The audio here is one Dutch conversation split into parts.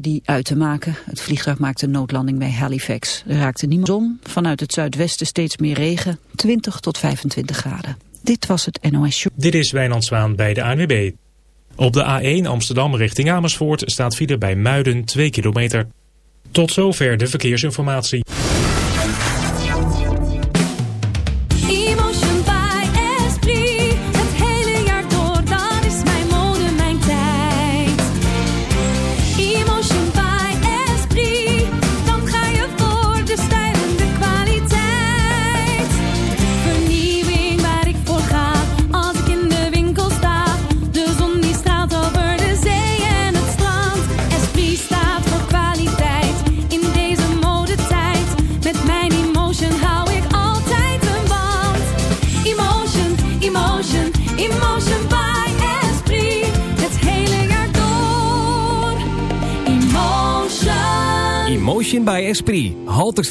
die uit te maken. Het vliegtuig maakte noodlanding bij Halifax. Er raakte niemand zon, vanuit het zuidwesten steeds meer regen, 20 tot 25 graden. Dit was het NOS. Dit is Wijnand Zwaan bij de ANWB. Op de A1 Amsterdam richting Amersfoort staat file bij Muiden 2 kilometer. Tot zover de verkeersinformatie.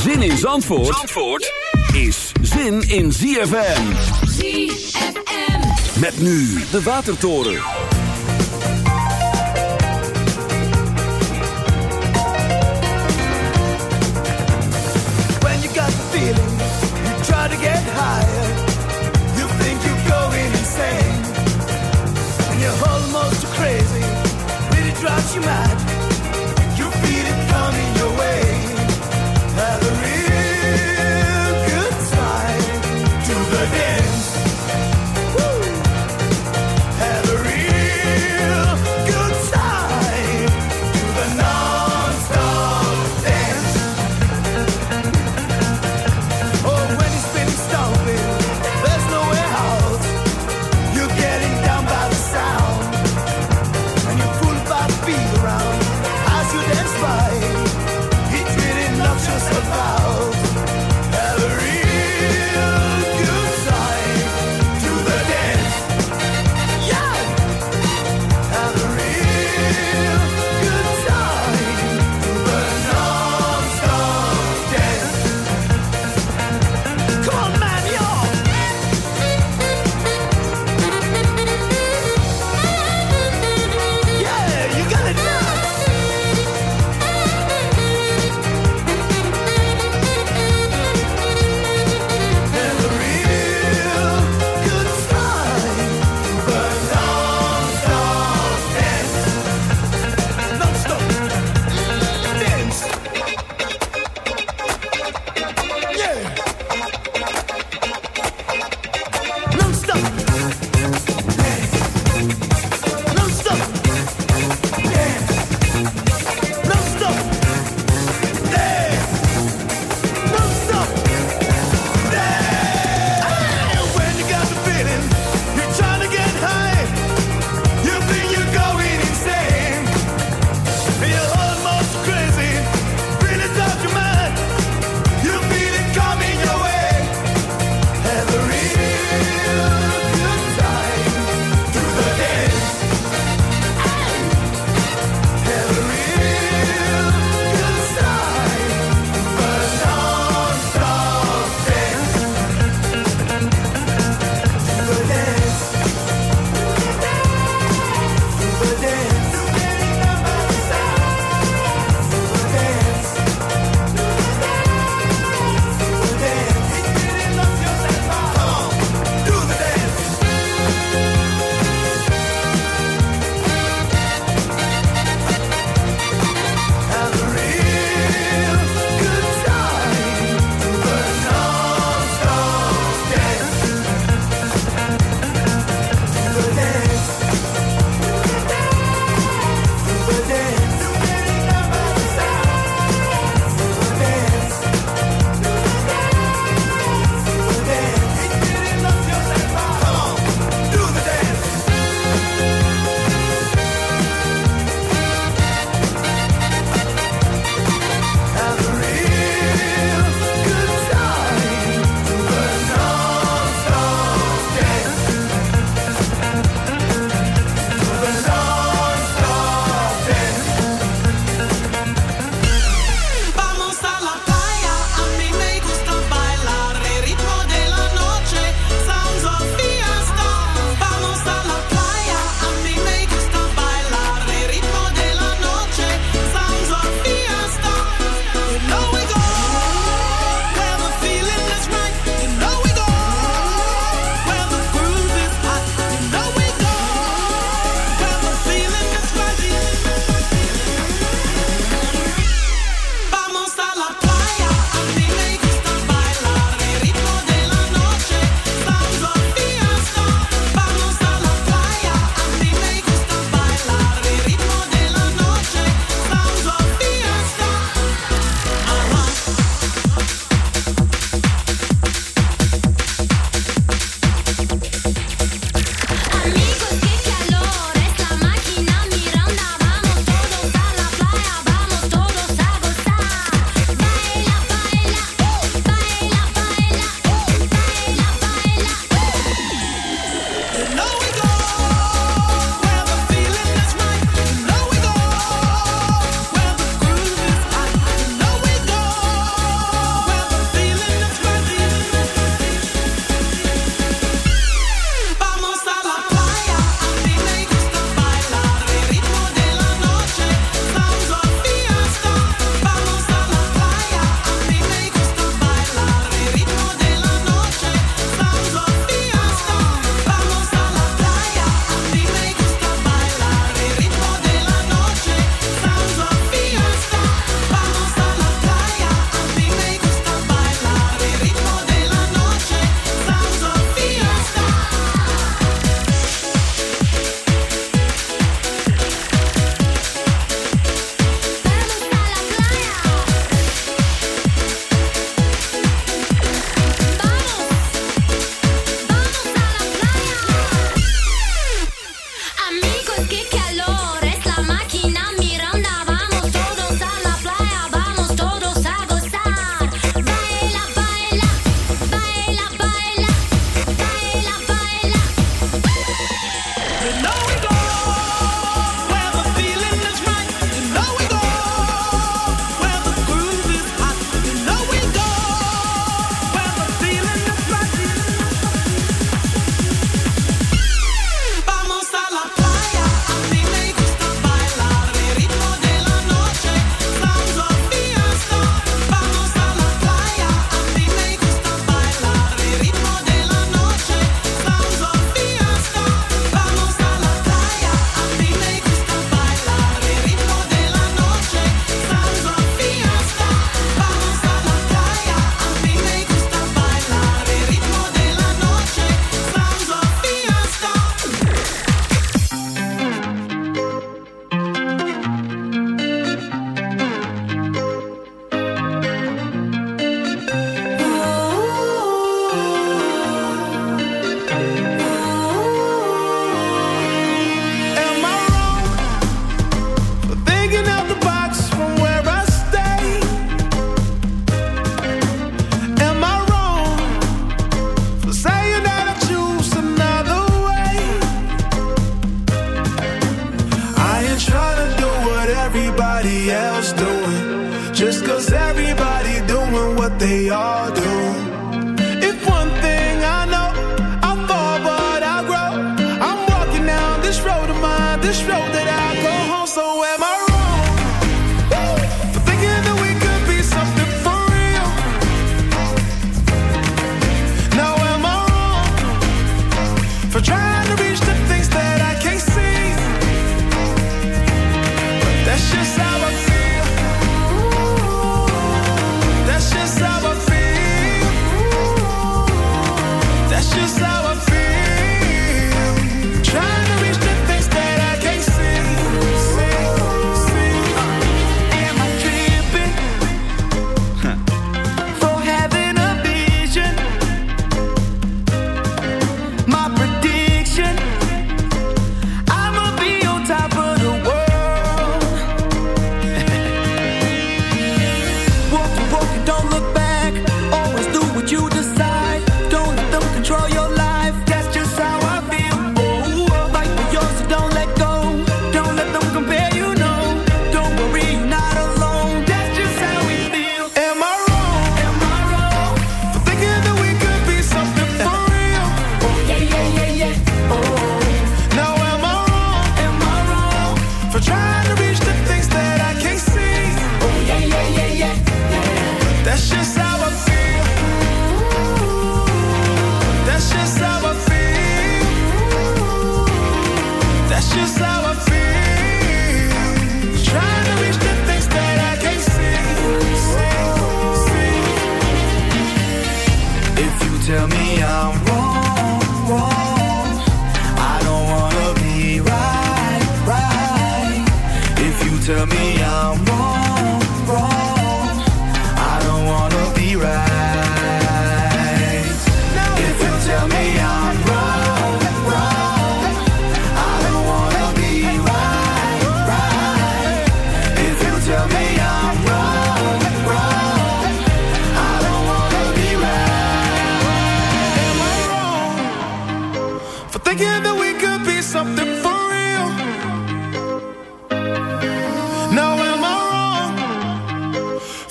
Zin in Zandvoort, Zandvoort is zin in ZFM. ZFM. Met nu de Watertoren. When you got the feeling, you try to get higher. You think you're going insane. And you're almost crazy. Really drives you mad.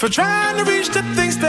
Trying to reach the things that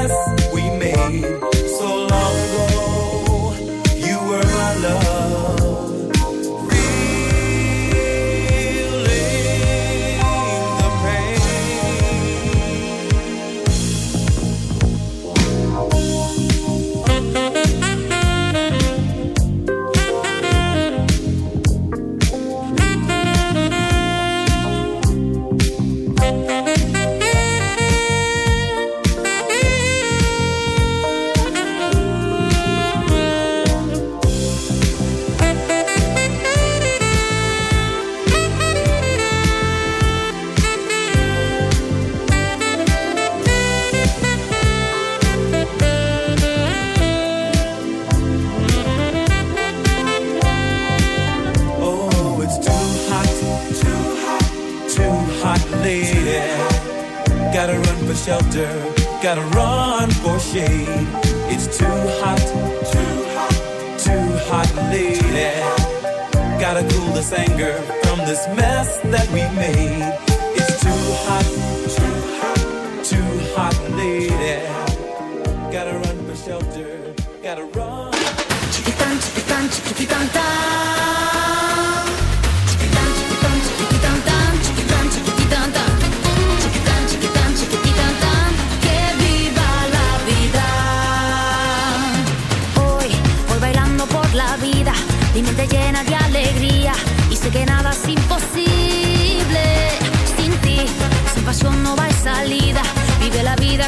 Yes.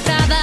tratada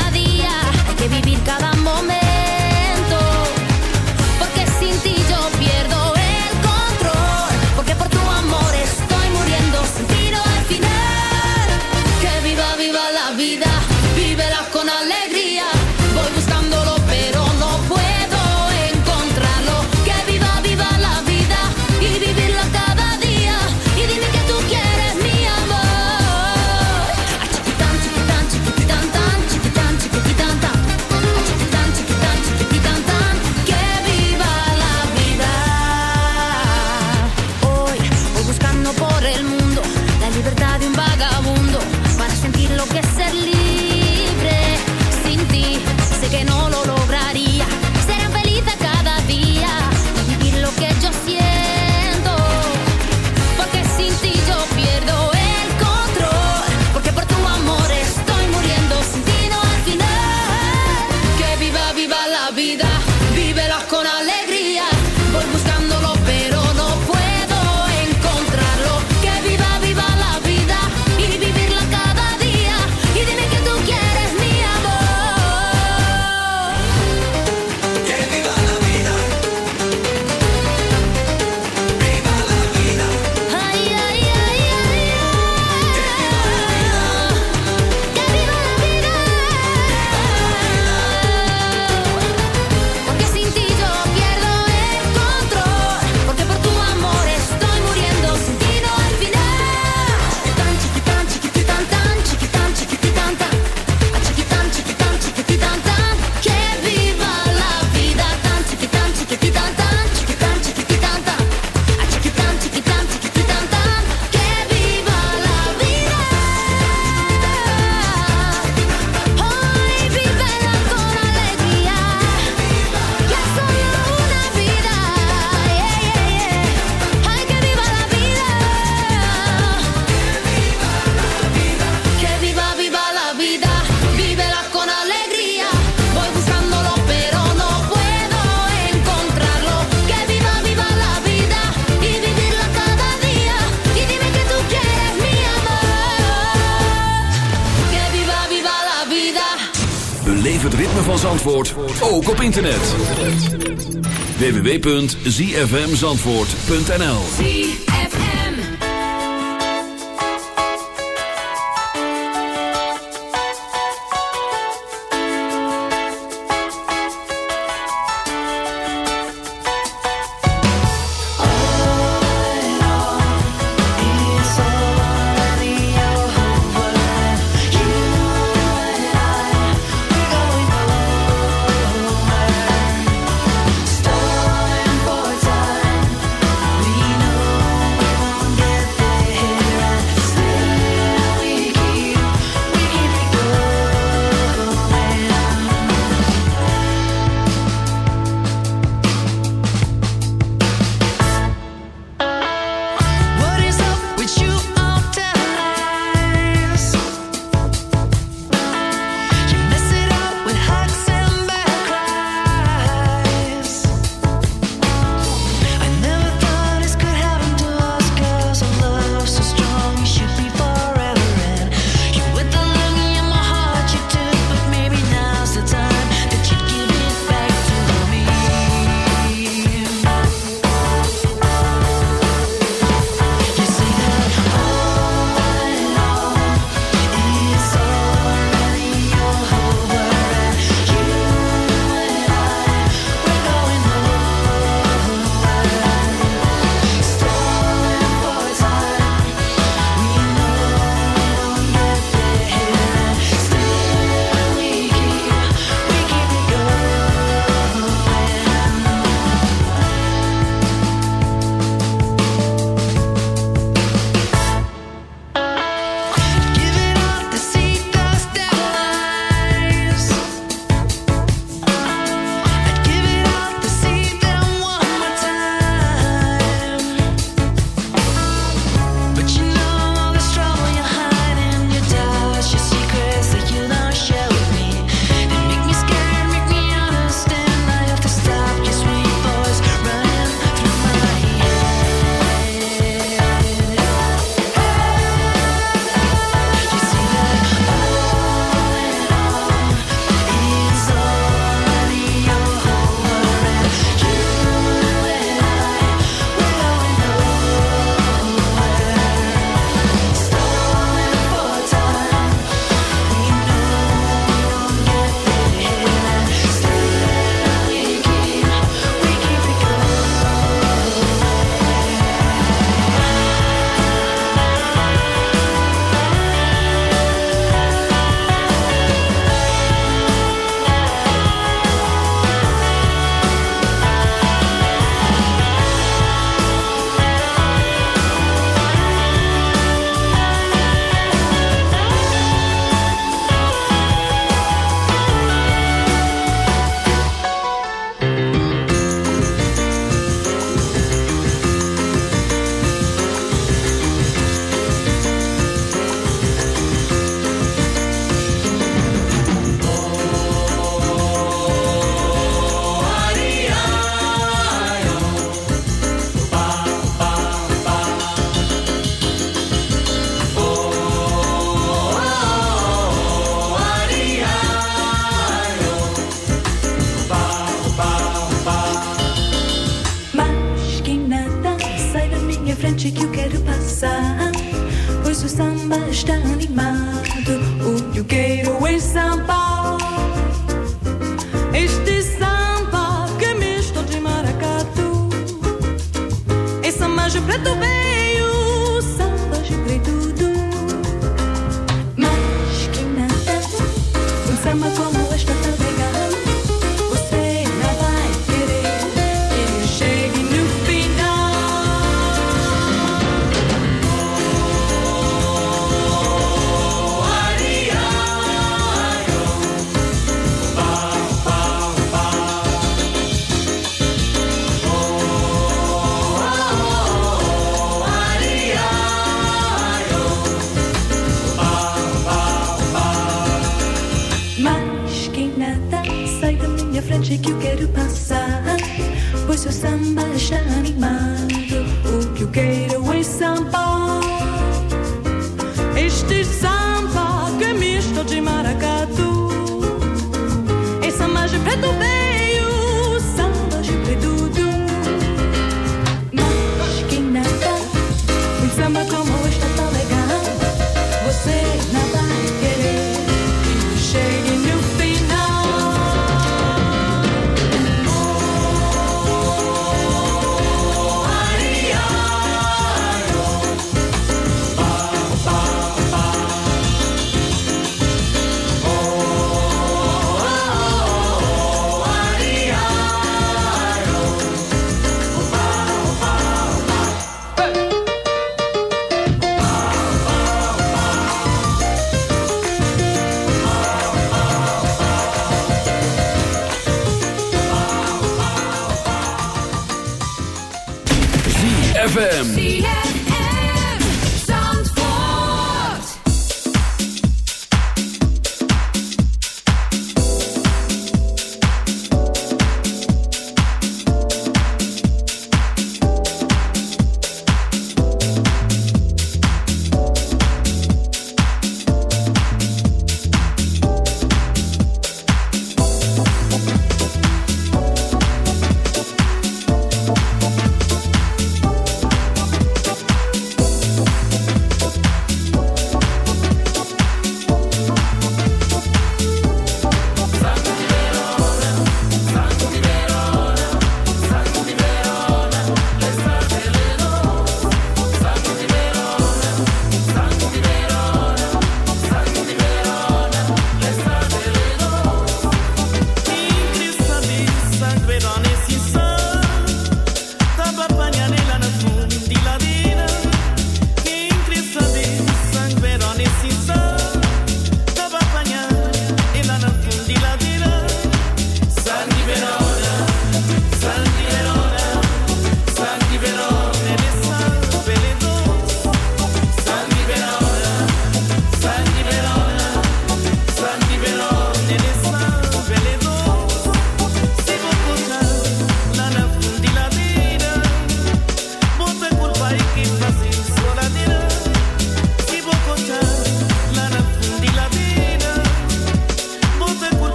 www.zfmzandvoort.nl sampai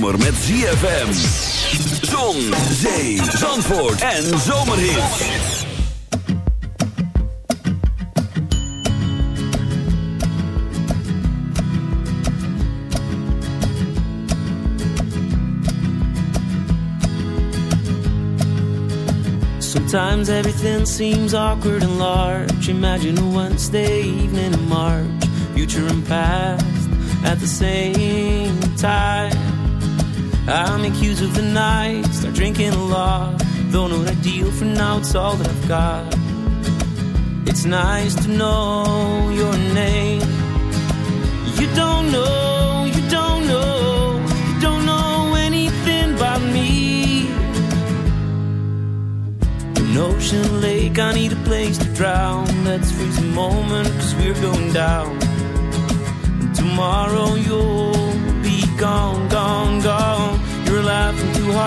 zomer met ZFM. Zon, zee, zandvoort en zomerhit. Sometimes everything seems awkward and large. Imagine a Wednesday evening in March, future and past at the same time. I make use of the night, start drinking a lot. Though not ideal for now, it's all that I've got. It's nice to know your name. You don't know, you don't know, you don't know anything about me. An ocean lake, I need a place to drown. Let's freeze a moment, cause we're going down. And tomorrow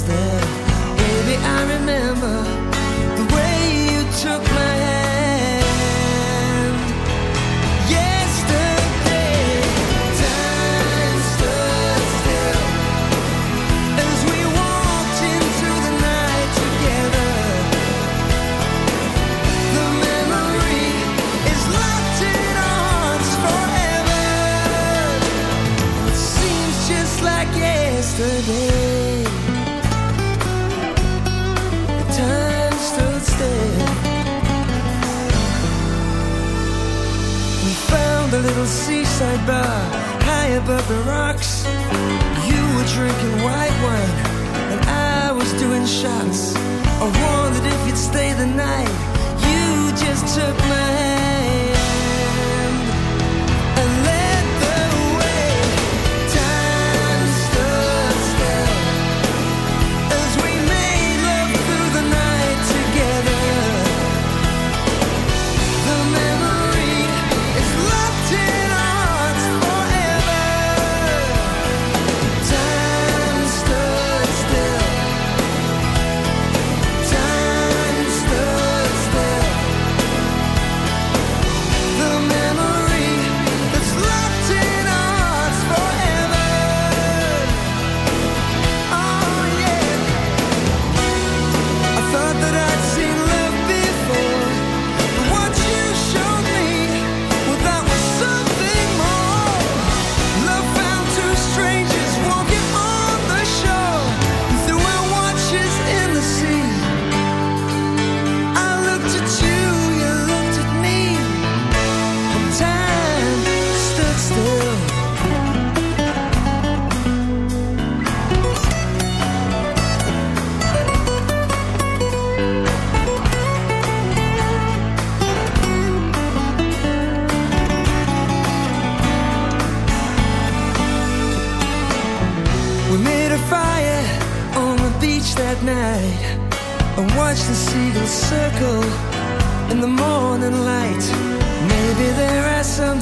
Was there. Baby, I remember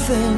nothing.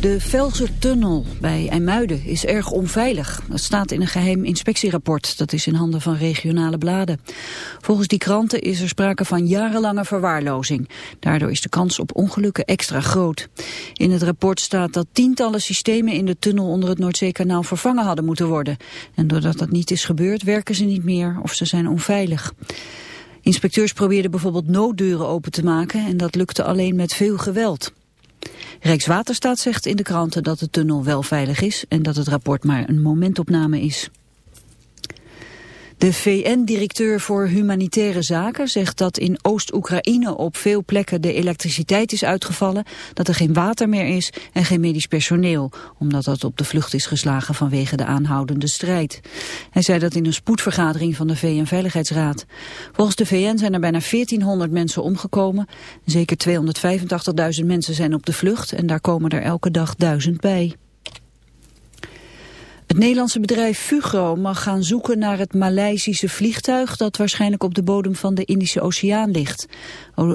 De Velsertunnel bij IJmuiden is erg onveilig. Dat staat in een geheim inspectierapport. Dat is in handen van regionale bladen. Volgens die kranten is er sprake van jarenlange verwaarlozing. Daardoor is de kans op ongelukken extra groot. In het rapport staat dat tientallen systemen in de tunnel onder het Noordzeekanaal vervangen hadden moeten worden. En doordat dat niet is gebeurd, werken ze niet meer of ze zijn onveilig. Inspecteurs probeerden bijvoorbeeld nooddeuren open te maken en dat lukte alleen met veel geweld. Rijkswaterstaat zegt in de kranten dat de tunnel wel veilig is en dat het rapport maar een momentopname is. De VN-directeur voor Humanitaire Zaken zegt dat in Oost-Oekraïne op veel plekken de elektriciteit is uitgevallen, dat er geen water meer is en geen medisch personeel, omdat dat op de vlucht is geslagen vanwege de aanhoudende strijd. Hij zei dat in een spoedvergadering van de VN-veiligheidsraad. Volgens de VN zijn er bijna 1400 mensen omgekomen, zeker 285.000 mensen zijn op de vlucht en daar komen er elke dag duizend bij. Nederlandse bedrijf Fugro mag gaan zoeken naar het Maleisische vliegtuig dat waarschijnlijk op de bodem van de Indische Oceaan ligt.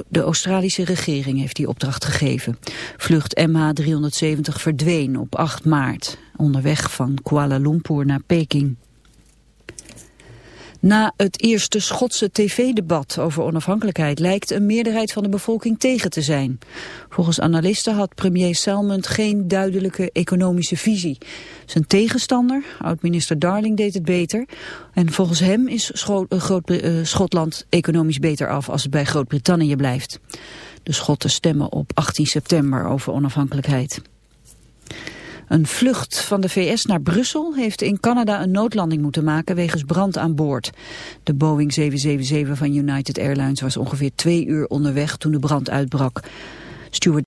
De Australische regering heeft die opdracht gegeven. Vlucht MH370 verdween op 8 maart, onderweg van Kuala Lumpur naar Peking. Na het eerste Schotse tv-debat over onafhankelijkheid lijkt een meerderheid van de bevolking tegen te zijn. Volgens analisten had premier Salmond geen duidelijke economische visie. Zijn tegenstander, oud-minister Darling, deed het beter. En volgens hem is eh, eh, Schotland economisch beter af als het bij Groot-Brittannië blijft. De Schotten stemmen op 18 september over onafhankelijkheid. Een vlucht van de VS naar Brussel heeft in Canada een noodlanding moeten maken wegens brand aan boord. De Boeing 777 van United Airlines was ongeveer twee uur onderweg toen de brand uitbrak. Steward